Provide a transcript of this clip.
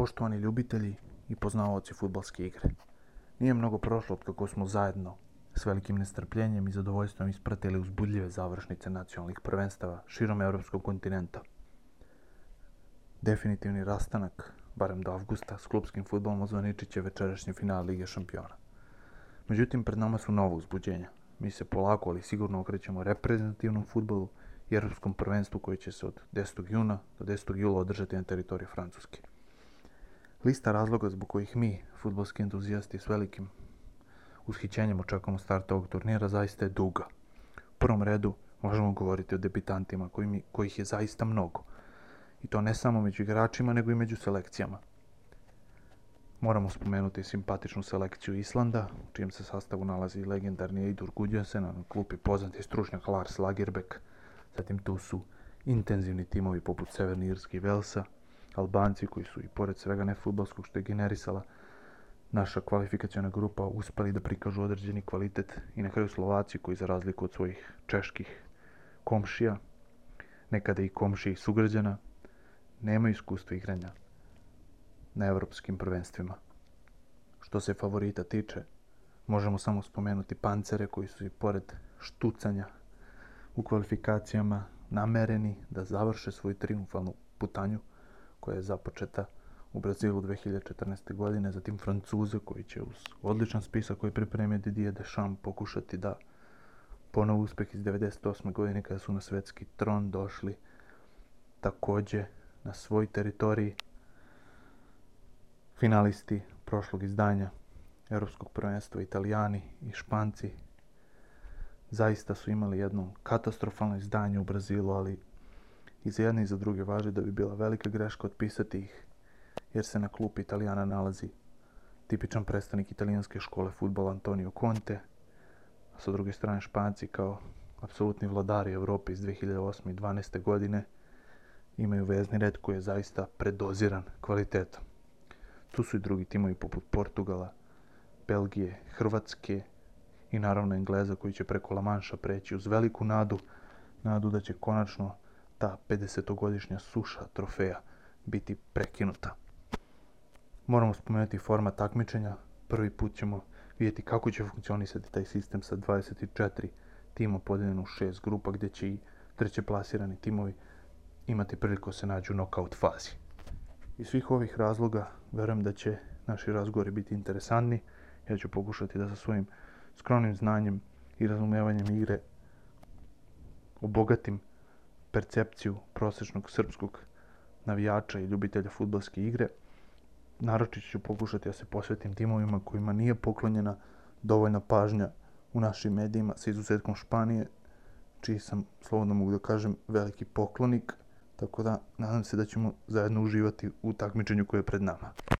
Poštovani ljubitelji i poznavaoci futbalske igre. Nije mnogo prošlo od kako smo zajedno s velikim nestrpljenjem i zadovoljstvom ispratili uzbudljive završnice nacionalnih prvenstava širom evropskog kontinenta. Definitivni rastanak, barem do avgusta, s klubskim futbolom ozvaničit će večerašnji final Lige šampiona. Međutim, pred nama su novo uzbuđenja. Mi se polako, ali sigurno okrećemo reprezentativnom futbolu i evropskom prvenstvu koji će se od 10. juna do 10. jula održati na teritoriji Francuske. Lista razloga zbog kojih mi, futbolski entuzijasti s velikim ushićenjem očekujemo start ovog turnira, zaista je duga. U prvom redu možemo govoriti o debitantima koji kojih je zaista mnogo. I to ne samo među igračima, nego i među selekcijama. Moramo spomenuti simpatičnu selekciju Islanda, u čijem se sastavu nalazi legendarni Eidur Gudjonsen, na klupi poznati stručnjak Lars Lagerbäck, zatim tu su intenzivni timovi poput Severne Irske i Velsa, Albanci koji su i pored svega nefutbalskog što je generisala naša kvalifikacijona grupa uspeli da prikažu određeni kvalitet i na kraju Slovaci koji za razliku od svojih čeških komšija, nekada i komšija i sugrađana, nemaju iskustva igranja na evropskim prvenstvima. Što se favorita tiče, možemo samo spomenuti pancere koji su i pored štucanja u kvalifikacijama namereni da završe svoju triumfalnu putanju koja je započeta u Brazilu 2014. godine, zatim Francuze koji će uz odličan spisak koji pripremio Didier Deschamps pokušati da ponovo uspeh iz 98. godine kada su na svetski tron došli takođe na svoj teritoriji finalisti prošlog izdanja Europskog prvenstva Italijani i Španci zaista su imali jedno katastrofalno izdanje u Brazilu, ali i za jedne i za druge važi da bi bila velika greška otpisati ih, jer se na klupi Italijana nalazi tipičan predstavnik italijanske škole futbola Antonio Conte, a sa druge strane Španci kao apsolutni vladari Evrope iz 2008. i 2012. godine imaju vezni red koji je zaista predoziran kvalitetom. Tu su i drugi timovi poput Portugala, Belgije, Hrvatske i naravno Engleza koji će preko La Manša preći uz veliku nadu, nadu da će konačno ta 50-godišnja suša trofeja biti prekinuta. Moramo spomenuti format takmičenja. Prvi put ćemo vidjeti kako će funkcionisati taj sistem sa 24 tima podeljeno u šest grupa gdje će i treće plasirani timovi imati priliku da se nađu u knockout fazi. Iz svih ovih razloga verujem da će naši razgovori biti interesantni. Ja ću pokušati da sa svojim skromnim znanjem i razumevanjem igre obogatim percepciju prosječnog srpskog navijača i ljubitelja futbalske igre. Naročito ću pokušati da se posvetim timovima kojima nije poklonjena dovoljna pažnja u našim medijima, sa izuzetkom Španije, čiji sam, slobodno mogu da kažem, veliki poklonik, tako da nadam se da ćemo zajedno uživati u takmičenju koje je pred nama.